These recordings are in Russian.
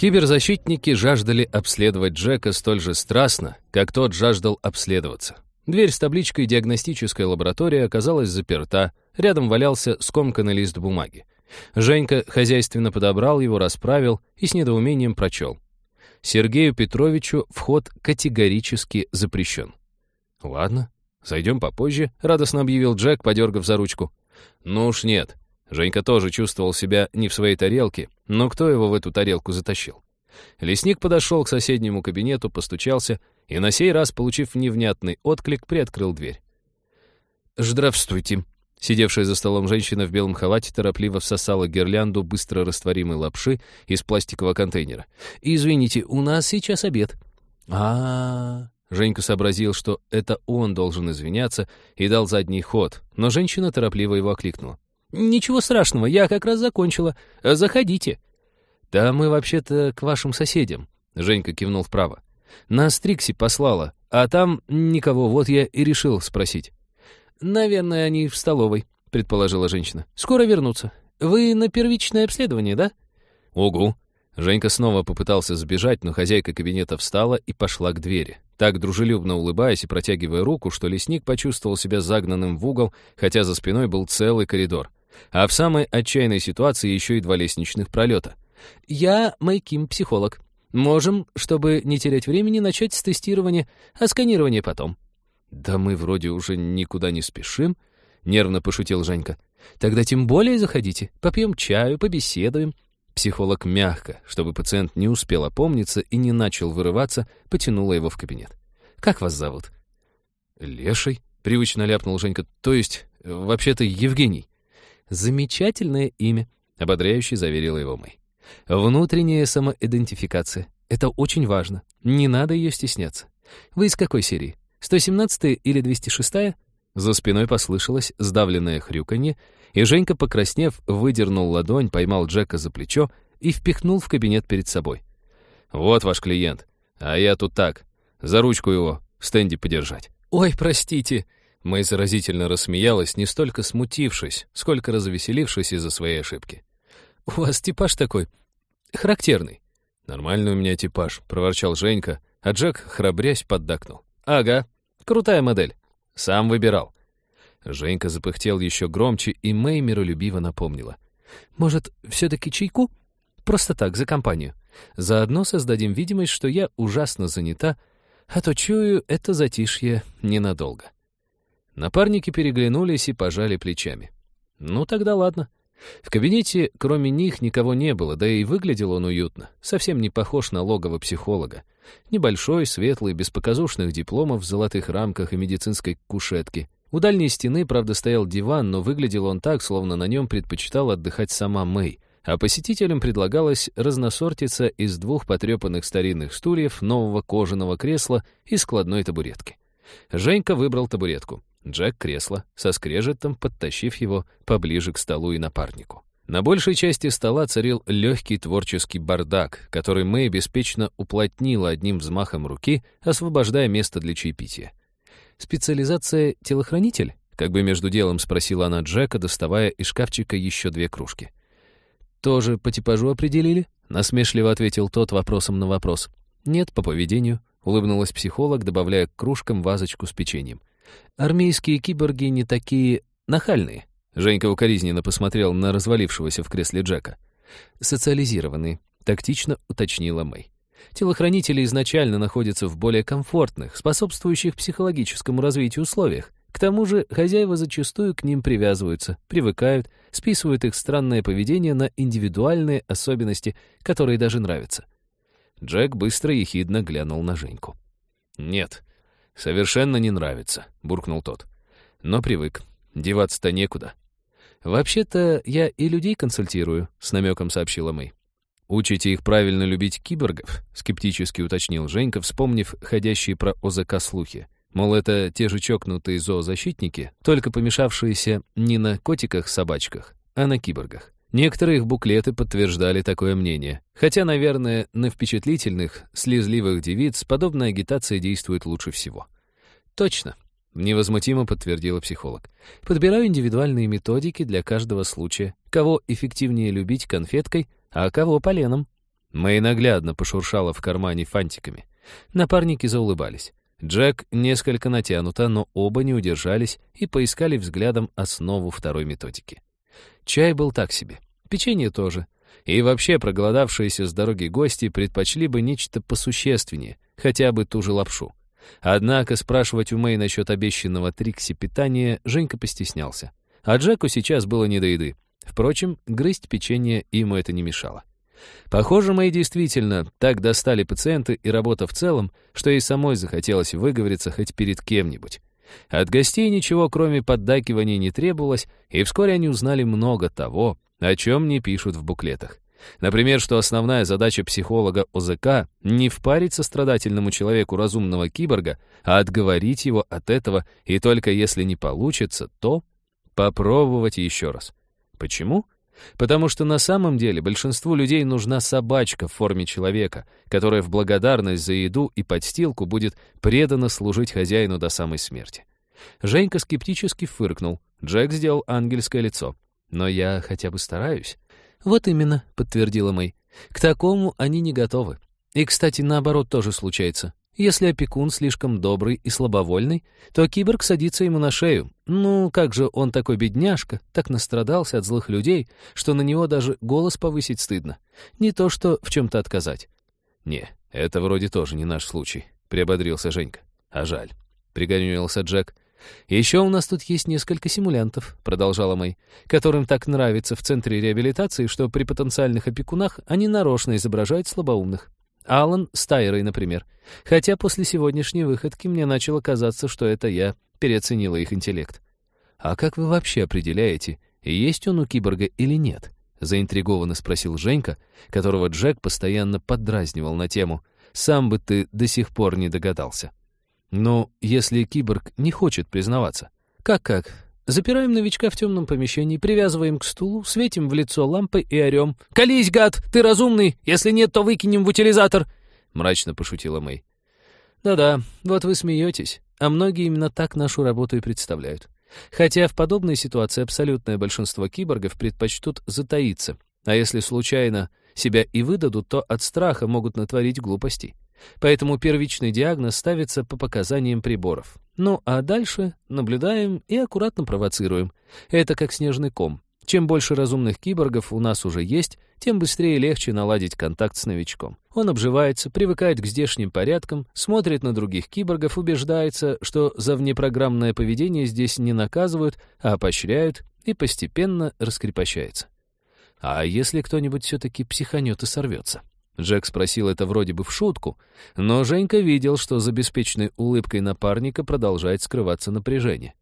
Киберзащитники жаждали обследовать Джека столь же страстно, как тот жаждал обследоваться. Дверь с табличкой «Диагностическая лаборатория» оказалась заперта, рядом валялся скомканный лист бумаги. Женька хозяйственно подобрал его, расправил и с недоумением прочел. Сергею Петровичу вход категорически запрещен. «Ладно, зайдем попозже», — радостно объявил Джек, подергав за ручку. «Ну уж нет, Женька тоже чувствовал себя не в своей тарелке, но кто его в эту тарелку затащил? Лесник подошел к соседнему кабинету, постучался и на сей раз, получив невнятный отклик, приоткрыл дверь. «Здравствуйте». Сидевшая за столом женщина в белом халате торопливо всосала гирлянду быстро растворимой лапши из пластикового контейнера. «Извините, у нас сейчас обед». а, -а, -а Женька сообразил, что это он должен извиняться, и дал задний ход, но женщина торопливо его окликнула. «Ничего страшного, я как раз закончила. Заходите». «Да мы вообще-то к вашим соседям», — Женька кивнул вправо. «Нас Трикси послала, а там никого, вот я и решил спросить». «Наверное, они в столовой», — предположила женщина. «Скоро вернутся. Вы на первичное обследование, да?» «Угу». Женька снова попытался сбежать, но хозяйка кабинета встала и пошла к двери. Так дружелюбно улыбаясь и протягивая руку, что лесник почувствовал себя загнанным в угол, хотя за спиной был целый коридор. А в самой отчаянной ситуации еще и два лестничных пролета. «Я Майким, психолог. Можем, чтобы не терять времени, начать с тестирования, а сканирование потом». «Да мы вроде уже никуда не спешим», — нервно пошутил Женька. «Тогда тем более заходите. Попьем чаю, побеседуем». Психолог мягко, чтобы пациент не успел опомниться и не начал вырываться, потянула его в кабинет. «Как вас зовут?» «Леший», — привычно ляпнул Женька. «То есть, вообще-то, Евгений». «Замечательное имя», — ободряюще заверила его Мэй. «Внутренняя самоидентификация. Это очень важно. Не надо ее стесняться. Вы из какой серии? 117 или 206 За спиной послышалось сдавленное хрюканье, и Женька, покраснев, выдернул ладонь, поймал Джека за плечо и впихнул в кабинет перед собой. «Вот ваш клиент. А я тут так. За ручку его в стенде подержать». «Ой, простите», Мэй заразительно рассмеялась, не столько смутившись, сколько развеселившись из-за своей ошибки. «У вас типаж такой характерный». «Нормальный у меня типаж», — проворчал Женька, а Джек, храбрясь, поддакнул. «Ага, крутая модель. Сам выбирал». Женька запыхтел еще громче, и Мэй миролюбиво напомнила. «Может, все-таки чайку? Просто так, за компанию. Заодно создадим видимость, что я ужасно занята, а то чую, это затишье ненадолго». Напарники переглянулись и пожали плечами. «Ну, тогда ладно». В кабинете, кроме них, никого не было, да и выглядел он уютно, совсем не похож на логово психолога. Небольшой, светлый, без показушных дипломов в золотых рамках и медицинской кушетки. У дальней стены, правда, стоял диван, но выглядел он так, словно на нем предпочитал отдыхать сама Мэй, а посетителям предлагалось разносортиться из двух потрепанных старинных стульев, нового кожаного кресла и складной табуретки. Женька выбрал табуретку. Джек кресло, со скрежетом подтащив его поближе к столу и напарнику. На большей части стола царил легкий творческий бардак, который Мэй беспечно уплотнила одним взмахом руки, освобождая место для чаепития. «Специализация телохранитель?» — как бы между делом спросила она Джека, доставая из шкафчика еще две кружки. «Тоже по типажу определили?» — насмешливо ответил тот вопросом на вопрос. «Нет, по поведению», — улыбнулась психолог, добавляя к кружкам вазочку с печеньем. Армейские киборги не такие нахальные. Женька укоризненно посмотрел на развалившегося в кресле Джека. «Социализированные», — тактично уточнила Мэй. «Телохранители изначально находятся в более комфортных, способствующих психологическому развитию условиях. К тому же хозяева зачастую к ним привязываются, привыкают, списывают их странное поведение на индивидуальные особенности, которые даже нравятся». Джек быстро и ехидно глянул на Женьку. «Нет, «Совершенно не нравится», — буркнул тот. «Но привык. Деваться-то некуда». «Вообще-то я и людей консультирую», — с намеком сообщила Мэй. «Учите их правильно любить киборгов?» — скептически уточнил Женька, вспомнив ходящие про ОЗК слухи. Мол, это те же чокнутые зоозащитники, только помешавшиеся не на котиках-собачках, а на киборгах. Некоторые их буклеты подтверждали такое мнение. Хотя, наверное, на впечатлительных, слезливых девиц подобная агитация действует лучше всего. «Точно», — невозмутимо подтвердила психолог. «Подбираю индивидуальные методики для каждого случая. Кого эффективнее любить конфеткой, а кого поленом». Мэй наглядно пошуршала в кармане фантиками. Напарники заулыбались. Джек несколько натянуто, но оба не удержались и поискали взглядом основу второй методики. Чай был так себе, печенье тоже. И вообще проголодавшиеся с дороги гости предпочли бы нечто посущественнее, хотя бы ту же лапшу. Однако спрашивать у Мэй насчет обещанного Трикси питания Женька постеснялся. А Джеку сейчас было не до еды. Впрочем, грызть печенье ему это не мешало. Похоже, Мэй действительно так достали пациенты и работа в целом, что ей самой захотелось выговориться хоть перед кем-нибудь. От гостей ничего, кроме поддакивания, не требовалось, и вскоре они узнали много того, о чем не пишут в буклетах. Например, что основная задача психолога ОЗК — не впарить сострадательному человеку разумного киборга, а отговорить его от этого, и только если не получится, то попробовать еще раз. Почему? Потому что на самом деле большинству людей нужна собачка в форме человека, которая в благодарность за еду и подстилку будет преданно служить хозяину до самой смерти. Женька скептически фыркнул. Джек сделал ангельское лицо. «Но я хотя бы стараюсь». «Вот именно», — подтвердила Мэй. «К такому они не готовы. И, кстати, наоборот тоже случается. Если опекун слишком добрый и слабовольный, то киборг садится ему на шею. Ну, как же он такой бедняжка, так настрадался от злых людей, что на него даже голос повысить стыдно. Не то что в чем-то отказать. «Не, это вроде тоже не наш случай», — приободрился Женька. «А жаль», — пригорюнился Джек. «Еще у нас тут есть несколько симулянтов», — продолжала Мэй, «которым так нравится в центре реабилитации, что при потенциальных опекунах они нарочно изображают слабоумных. Алан с Тайрой, например. Хотя после сегодняшней выходки мне начало казаться, что это я переоценила их интеллект. «А как вы вообще определяете, есть он у киборга или нет?» — заинтригованно спросил Женька, которого Джек постоянно поддразнивал на тему «Сам бы ты до сих пор не догадался». «Ну, если киборг не хочет признаваться». «Как-как? Запираем новичка в темном помещении, привязываем к стулу, светим в лицо лампой и орем. «Колись, гад! Ты разумный! Если нет, то выкинем в утилизатор!» Мрачно пошутила Мэй. «Да-да, вот вы смеетесь, а многие именно так нашу работу и представляют. Хотя в подобной ситуации абсолютное большинство киборгов предпочтут затаиться, а если случайно себя и выдадут, то от страха могут натворить глупостей. Поэтому первичный диагноз ставится по показаниям приборов. Ну а дальше наблюдаем и аккуратно провоцируем. Это как снежный ком. Чем больше разумных киборгов у нас уже есть, тем быстрее и легче наладить контакт с новичком. Он обживается, привыкает к здешним порядкам, смотрит на других киборгов, убеждается, что за внепрограммное поведение здесь не наказывают, а поощряют, и постепенно раскрепощается. А если кто-нибудь все-таки психанет и сорвется? Джек спросил это вроде бы в шутку, но Женька видел, что за беспечной улыбкой напарника продолжает скрываться напряжение.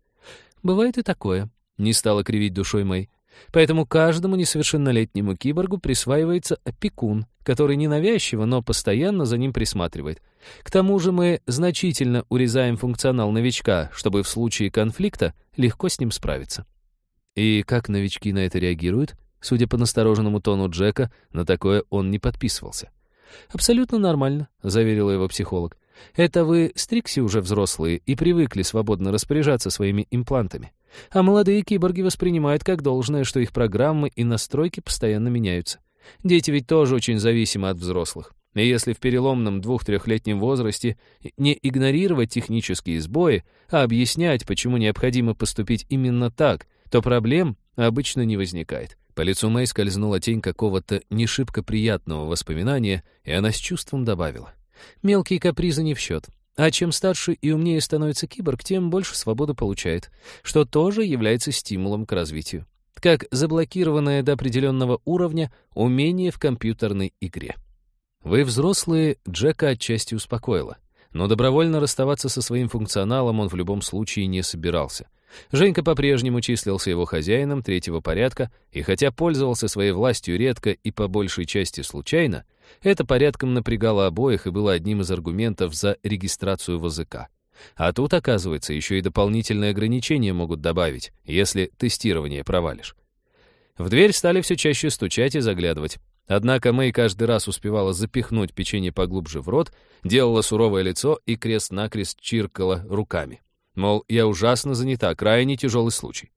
«Бывает и такое», — не стала кривить душой Мэй. «Поэтому каждому несовершеннолетнему киборгу присваивается опекун, который ненавязчиво, но постоянно за ним присматривает. К тому же мы значительно урезаем функционал новичка, чтобы в случае конфликта легко с ним справиться». «И как новички на это реагируют?» Судя по настороженному тону Джека, на такое он не подписывался. «Абсолютно нормально», — заверила его психолог. «Это вы стрикси уже взрослые и привыкли свободно распоряжаться своими имплантами. А молодые киборги воспринимают как должное, что их программы и настройки постоянно меняются. Дети ведь тоже очень зависимы от взрослых. И если в переломном двух-трехлетнем возрасте не игнорировать технические сбои, а объяснять, почему необходимо поступить именно так, то проблем обычно не возникает. По лицу Мэй скользнула тень какого-то не приятного воспоминания, и она с чувством добавила. «Мелкие капризы не в счет. А чем старше и умнее становится киборг, тем больше свободы получает, что тоже является стимулом к развитию. Как заблокированное до определенного уровня умение в компьютерной игре. Вы, взрослые, Джека отчасти успокоило. Но добровольно расставаться со своим функционалом он в любом случае не собирался. Женька по-прежнему числился его хозяином третьего порядка, и хотя пользовался своей властью редко и по большей части случайно, это порядком напрягало обоих и было одним из аргументов за регистрацию в ОЗК. А тут, оказывается, еще и дополнительные ограничения могут добавить, если тестирование провалишь. В дверь стали все чаще стучать и заглядывать. Однако Мэй каждый раз успевала запихнуть печенье поглубже в рот, делала суровое лицо и крест-накрест чиркала руками. Мол, я ужасно занята, крайне тяжелый случай.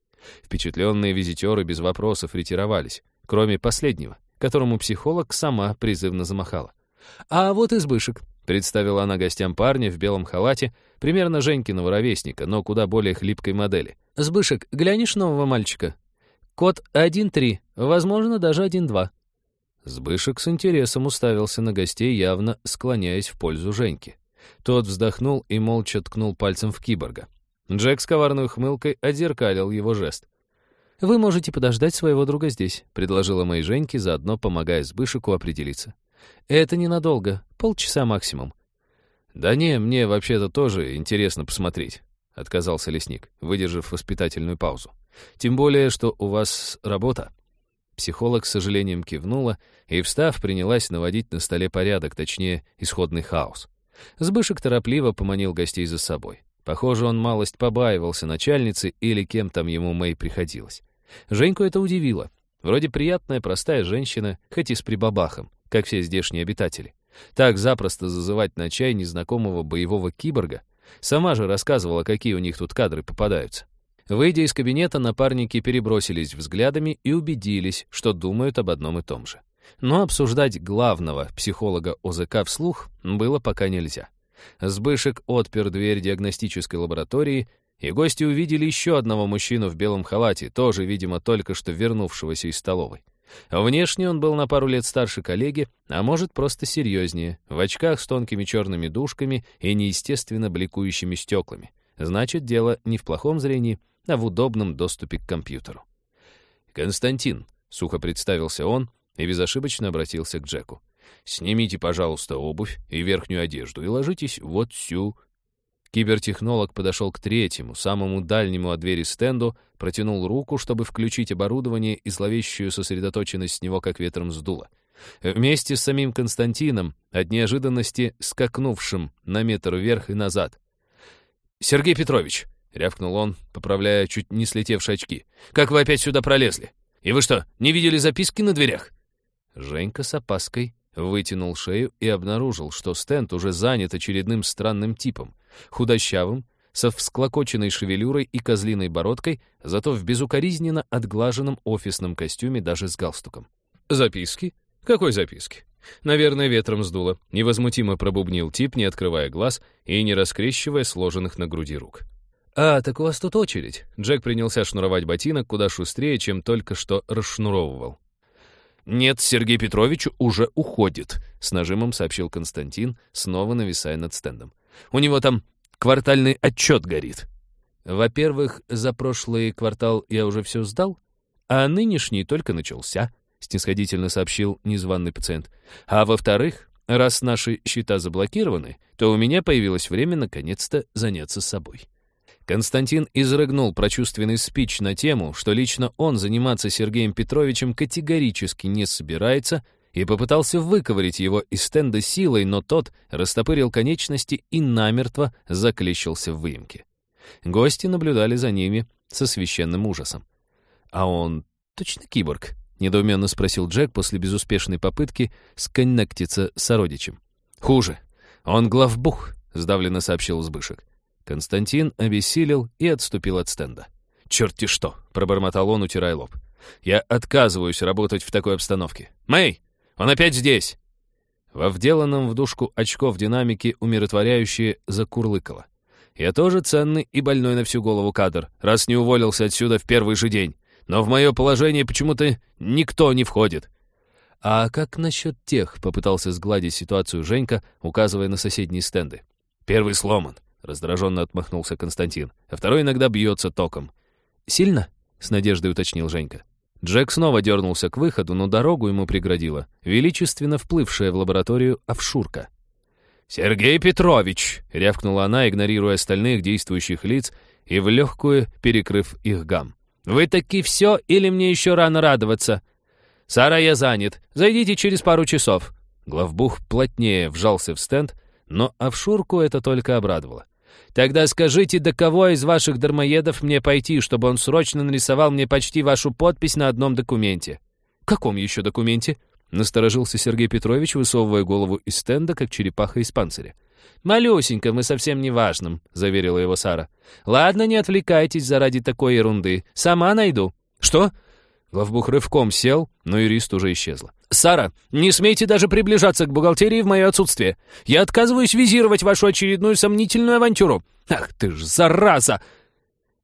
Впечатленные визитеры без вопросов ретировались, кроме последнего, которому психолог сама призывно замахала. «А вот избышек», — представила она гостям парня в белом халате, примерно Женькиного ровесника, но куда более хлипкой модели. «Сбышек, глянешь нового мальчика? Код 1-3, возможно, даже 1-2». Сбышек с интересом уставился на гостей, явно склоняясь в пользу Женьки. Тот вздохнул и молча ткнул пальцем в киборга. Джек с коварной ухмылкой отзеркалил его жест. «Вы можете подождать своего друга здесь», — предложила моей Женьке, заодно помогая Сбышику определиться. «Это ненадолго, полчаса максимум». «Да не, мне вообще-то тоже интересно посмотреть», — отказался лесник, выдержав воспитательную паузу. «Тем более, что у вас работа». Психолог с сожалением кивнула и, встав, принялась наводить на столе порядок, точнее, исходный хаос. Сбышек торопливо поманил гостей за собой. Похоже, он малость побаивался начальницы или кем там ему Мэй приходилось. Женьку это удивило. Вроде приятная, простая женщина, хоть и с прибабахом, как все здешние обитатели. Так запросто зазывать на чай незнакомого боевого киборга. Сама же рассказывала, какие у них тут кадры попадаются. Выйдя из кабинета, напарники перебросились взглядами и убедились, что думают об одном и том же. Но обсуждать главного психолога ОЗК вслух было пока нельзя. Сбышек отпер дверь диагностической лаборатории и гости увидели еще одного мужчину в белом халате, тоже, видимо, только что вернувшегося из столовой. Внешне он был на пару лет старше коллеги, а может, просто серьезнее, в очках с тонкими черными дужками и неестественно бликующими стеклами. Значит, дело не в плохом зрении, а в удобном доступе к компьютеру. «Константин», — сухо представился он и безошибочно обратился к Джеку. «Снимите, пожалуйста, обувь и верхнюю одежду и ложитесь вот сю Кибертехнолог подошел к третьему, самому дальнему от двери стенду, протянул руку, чтобы включить оборудование, и зловещую сосредоточенность с него как ветром сдуло. Вместе с самим Константином, от неожиданности скакнувшим на метр вверх и назад. «Сергей Петрович!» — рявкнул он, поправляя чуть не слетевшие очки. «Как вы опять сюда пролезли? И вы что, не видели записки на дверях?» Женька с опаской вытянул шею и обнаружил, что стенд уже занят очередным странным типом худощавым, со всклокоченной шевелюрой и козлиной бородкой, зато в безукоризненно отглаженном офисном костюме даже с галстуком. «Записки? Какой записки?» Наверное, ветром сдуло. Невозмутимо пробубнил тип, не открывая глаз и не раскрещивая сложенных на груди рук. «А, так у вас тут очередь». Джек принялся шнуровать ботинок куда шустрее, чем только что расшнуровывал. «Нет, Сергей Петрович уже уходит», — с нажимом сообщил Константин, снова нависая над стендом. У него там квартальный отчет горит. Во-первых, за прошлый квартал я уже все сдал, а нынешний только начался, снисходительно сообщил незваный пациент. А во-вторых, раз наши счета заблокированы, то у меня появилось время наконец-то заняться собой. Константин изрыгнул прочувственный спич на тему, что лично он заниматься Сергеем Петровичем категорически не собирается — и попытался выковырить его из стенда силой, но тот растопырил конечности и намертво заклещился в выемке. Гости наблюдали за ними со священным ужасом. «А он точно киборг?» — недоуменно спросил Джек после безуспешной попытки сконнектиться с сородичем. «Хуже. Он главбух», — сдавленно сообщил Збышек. Константин обессилел и отступил от стенда. «Черт-те что!» — пробормотал он, утирая лоб. «Я отказываюсь работать в такой обстановке. Мэй, он опять здесь!» Во вделанном в дужку очков динамики умиротворяющее закурлыкало. «Я тоже ценный и больной на всю голову кадр, раз не уволился отсюда в первый же день. Но в мое положение почему-то никто не входит». «А как насчет тех?» — попытался сгладить ситуацию Женька, указывая на соседние стенды. «Первый сломан», — раздраженно отмахнулся Константин. «А второй иногда бьется током». «Сильно?» — с надеждой уточнил Женька. Джек снова дернулся к выходу, но дорогу ему преградила, величественно вплывшая в лабораторию овшурка. «Сергей Петрович!» — рявкнула она, игнорируя остальных действующих лиц и в легкую перекрыв их гам. «Вы таки все или мне еще рано радоваться?» «Сара, я занят. Зайдите через пару часов». Главбух плотнее вжался в стенд, но овшурку это только обрадовало. Тогда скажите, до кого из ваших дармоедов мне пойти, чтобы он срочно нарисовал мне почти вашу подпись на одном документе?» «Каком еще документе?» — насторожился Сергей Петрович, высовывая голову из стенда, как черепаха из панциря. «Малюсенько, мы совсем не важным», — заверила его Сара. «Ладно, не отвлекайтесь заради такой ерунды. Сама найду». «Что?» Главбух рывком сел, но юрист уже исчезла. «Сара, не смейте даже приближаться к бухгалтерии в мое отсутствие. Я отказываюсь визировать вашу очередную сомнительную авантюру. Ах ты ж, зараза!»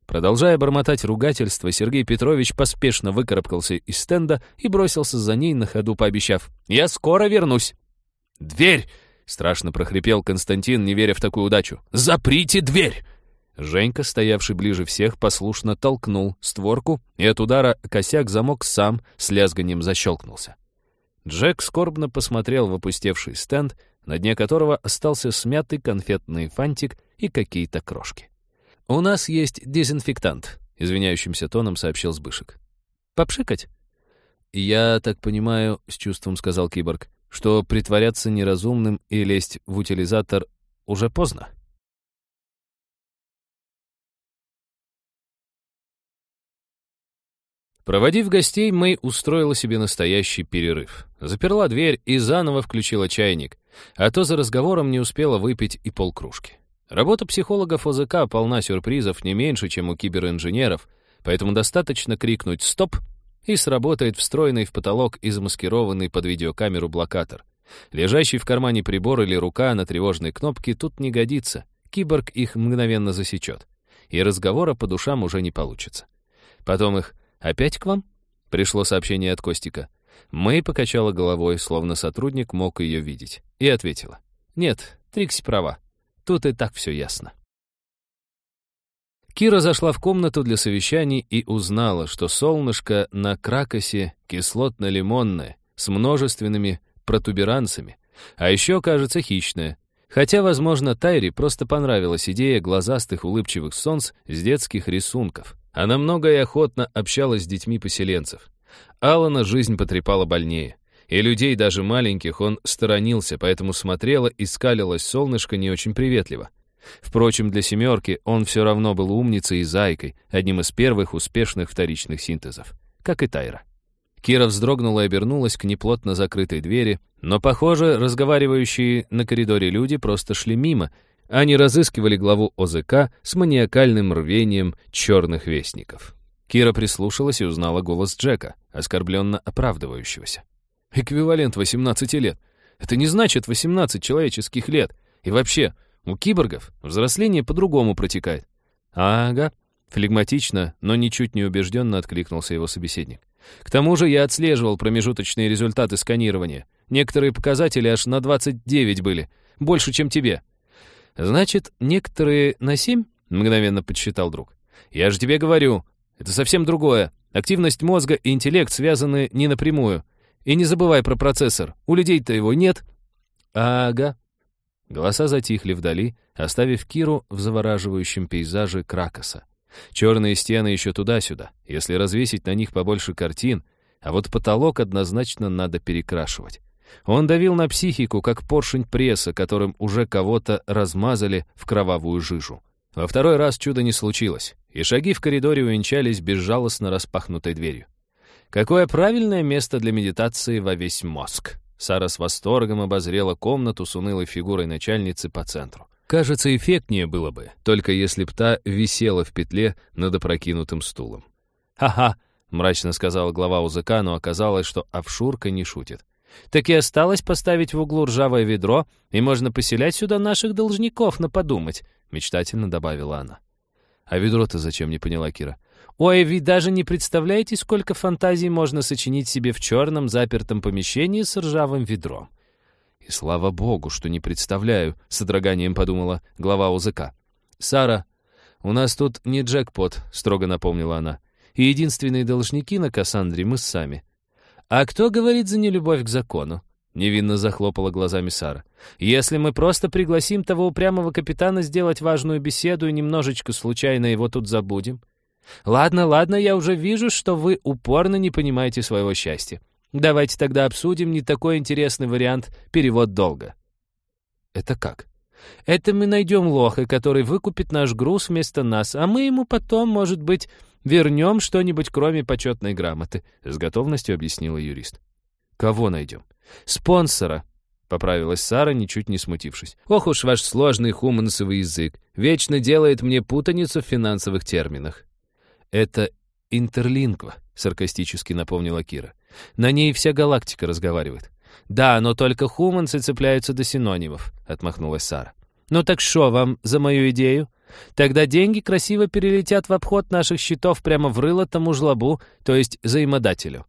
Продолжая бормотать ругательство, Сергей Петрович поспешно выкарабкался из стенда и бросился за ней на ходу, пообещав «Я скоро вернусь». «Дверь!» — страшно прохрипел Константин, не веря в такую удачу. «Заприте дверь!» Женька, стоявший ближе всех, послушно толкнул створку, и от удара косяк замок сам с лязганием защелкнулся. Джек скорбно посмотрел в опустевший стенд, на дне которого остался смятый конфетный фантик и какие-то крошки. «У нас есть дезинфектант», — извиняющимся тоном сообщил Сбышек. «Попшикать?» «Я так понимаю», — с чувством сказал киборг, «что притворяться неразумным и лезть в утилизатор уже поздно». Проводив гостей, Мэй устроила себе настоящий перерыв. Заперла дверь и заново включила чайник, а то за разговором не успела выпить и полкружки. Работа психологов ОЗК полна сюрпризов не меньше, чем у киберинженеров, поэтому достаточно крикнуть «стоп» и сработает встроенный в потолок и замаскированный под видеокамеру блокатор. Лежащий в кармане прибор или рука на тревожной кнопке тут не годится, киборг их мгновенно засечет, и разговора по душам уже не получится. Потом их «Опять к вам?» — пришло сообщение от Костика. Мэй покачала головой, словно сотрудник мог ее видеть, и ответила. «Нет, Трикси права. Тут и так все ясно». Кира зашла в комнату для совещаний и узнала, что солнышко на кракосе кислотно-лимонное, с множественными протуберанцами, а еще, кажется, хищное. Хотя, возможно, Тайри просто понравилась идея глазастых улыбчивых солнц с детских рисунков. Она много и охотно общалась с детьми поселенцев. Алана жизнь потрепала больнее. И людей, даже маленьких, он сторонился, поэтому смотрела и скалилось солнышко не очень приветливо. Впрочем, для «семерки» он все равно был умницей и зайкой, одним из первых успешных вторичных синтезов, как и Тайра. Кира вздрогнула и обернулась к неплотно закрытой двери, но, похоже, разговаривающие на коридоре люди просто шли мимо, они разыскивали главу ОЗК с маниакальным рвением черных вестников. Кира прислушалась и узнала голос Джека, оскорбленно оправдывающегося. «Эквивалент 18 лет. Это не значит 18 человеческих лет. И вообще, у киборгов взросление по-другому протекает». «Ага», — флегматично, но ничуть не убежденно откликнулся его собеседник. «К тому же я отслеживал промежуточные результаты сканирования. Некоторые показатели аж на 29 были. Больше, чем тебе. «Значит, некоторые на семь?» — мгновенно подсчитал друг. «Я же тебе говорю, это совсем другое. Активность мозга и интеллект связаны не напрямую. И не забывай про процессор. У людей-то его нет». «Ага». Голоса затихли вдали, оставив Киру в завораживающем пейзаже Кракоса. Черные стены еще туда-сюда, если развесить на них побольше картин, а вот потолок однозначно надо перекрашивать. Он давил на психику, как поршень пресса, которым уже кого-то размазали в кровавую жижу. Во второй раз чудо не случилось, и шаги в коридоре увенчались безжалостно распахнутой дверью. Какое правильное место для медитации во весь мозг. Сара с восторгом обозрела комнату с унылой фигурой начальницы по центру. Кажется, эффектнее было бы, только если б та висела в петле над опрокинутым стулом. «Ха-ха», — мрачно сказала глава УЗК, но оказалось, что Авшурка не шутит. Так и осталось поставить в углу ржавое ведро, и можно поселять сюда наших должников на подумать», — мечтательно добавила она. «А ведро-то зачем?» — не поняла Кира. «Ой, вы даже не представляете, сколько фантазий можно сочинить себе в черном запертом помещении с ржавым ведром». «И слава богу, что не представляю», — с одраганием подумала глава УЗК. «Сара, у нас тут не джекпот», — строго напомнила она. «И единственные должники на Кассандре мы сами. «А кто говорит за нелюбовь к закону?» — невинно захлопала глазами Сара. «Если мы просто пригласим того упрямого капитана сделать важную беседу и немножечко случайно его тут забудем? Ладно, ладно, я уже вижу, что вы упорно не понимаете своего счастья. Давайте тогда обсудим не такой интересный вариант перевод долга». «Это как?» «Это мы найдем лоха, который выкупит наш груз вместо нас, а мы ему потом, может быть, Вернем что-нибудь, кроме почетной грамоты», — с готовностью объяснила юрист. «Кого найдем?» «Спонсора», — поправилась Сара, ничуть не смутившись. «Ох уж ваш сложный хумансовый язык. Вечно делает мне путаницу в финансовых терминах». «Это интерлингва», — саркастически напомнила Кира. На ней вся галактика разговаривает. «Да, но только хуманцы цепляются до синонимов», — отмахнулась Сара. «Ну так что вам за мою идею? Тогда деньги красиво перелетят в обход наших счетов прямо в рыло тому жлобу, то есть взаимодателю».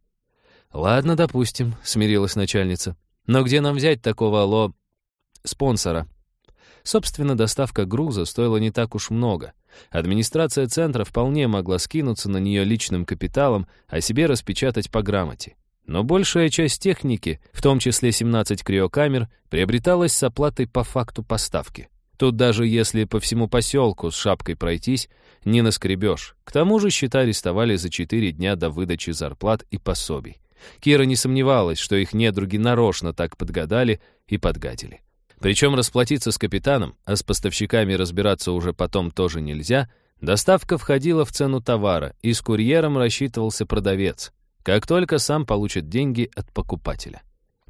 «Ладно, допустим», — смирилась начальница. «Но где нам взять такого алло... спонсора?» Собственно, доставка груза стоила не так уж много. Администрация центра вполне могла скинуться на нее личным капиталом, а себе распечатать по грамоте. Но большая часть техники, в том числе 17 криокамер, приобреталась с оплатой по факту поставки. Тут даже если по всему поселку с шапкой пройтись, не наскребешь. К тому же счета арестовали за 4 дня до выдачи зарплат и пособий. Кира не сомневалась, что их недруги нарочно так подгадали и подгадили. Причем расплатиться с капитаном, а с поставщиками разбираться уже потом тоже нельзя, доставка входила в цену товара, и с курьером рассчитывался продавец как только сам получит деньги от покупателя.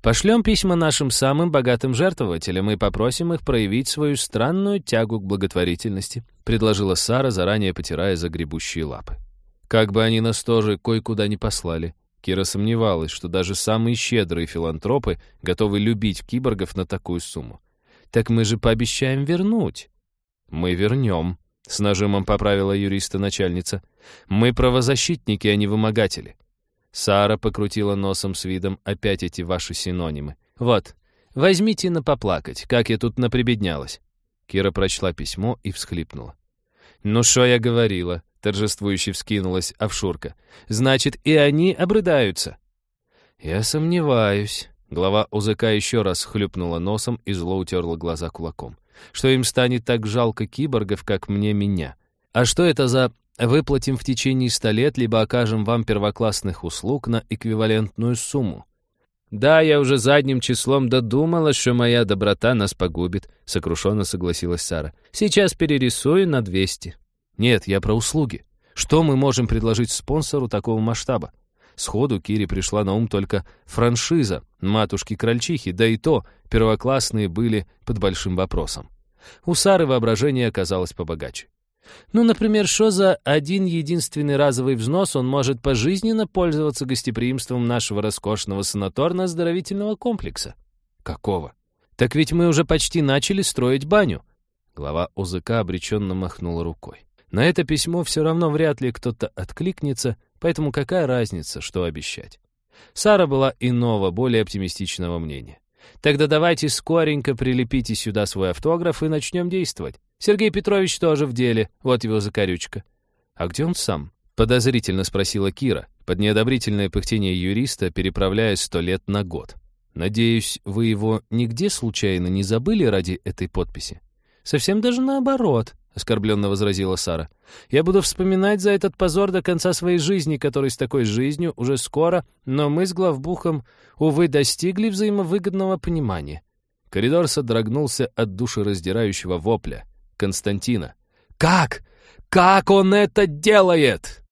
Пошлем письма нашим самым богатым жертвователям и попросим их проявить свою странную тягу к благотворительности», предложила Сара, заранее потирая загребущие лапы. Как бы они нас тоже кое-куда не послали. Кира сомневалась, что даже самые щедрые филантропы готовы любить киборгов на такую сумму. «Так мы же пообещаем вернуть». «Мы вернем», — с нажимом поправила юриста начальница. «Мы правозащитники, а не вымогатели. Сара покрутила носом с видом опять эти ваши синонимы. «Вот, возьмите на поплакать, как я тут наприбеднялась». Кира прочла письмо и всхлипнула. «Ну, что я говорила?» — торжествующе вскинулась Овшурка. «Значит, и они обрыдаются». «Я сомневаюсь». Глава УЗК еще раз хлюпнула носом и зло утерла глаза кулаком. «Что им станет так жалко киборгов, как мне меня? А что это за Выплатим в течение ста лет, либо окажем вам первоклассных услуг на эквивалентную сумму. Да, я уже задним числом додумалась, что моя доброта нас погубит, сокрушенно согласилась Сара. Сейчас перерисую на 200. Нет, я про услуги. Что мы можем предложить спонсору такого масштаба? Сходу Кире пришла на ум только франшиза матушки-крольчихи, да и то первоклассные были под большим вопросом. У Сары воображение оказалось побогаче. Ну, например, что за один единственный разовый взнос он может пожизненно пользоваться гостеприимством нашего роскошного санаторно-оздоровительного комплекса? Какого? Так ведь мы уже почти начали строить баню. Глава ОЗК обреченно махнула рукой. На это письмо все равно вряд ли кто-то откликнется, поэтому какая разница, что обещать? Сара была иного, более оптимистичного мнения. Тогда давайте скоренько прилепите сюда свой автограф и начнем действовать. Сергей Петрович тоже в деле, вот его закорючка. А где он сам? Подозрительно спросила Кира, под неодобрительное пыхтение юриста, переправляя сто лет на год. Надеюсь, вы его нигде случайно не забыли ради этой подписи? Совсем даже наоборот, оскорбленно возразила Сара. Я буду вспоминать за этот позор до конца своей жизни, который с такой жизнью уже скоро, но мы с главбухом, увы, достигли взаимовыгодного понимания. Коридор содрогнулся от душераздирающего вопля. Константина. «Как? Как он это делает?»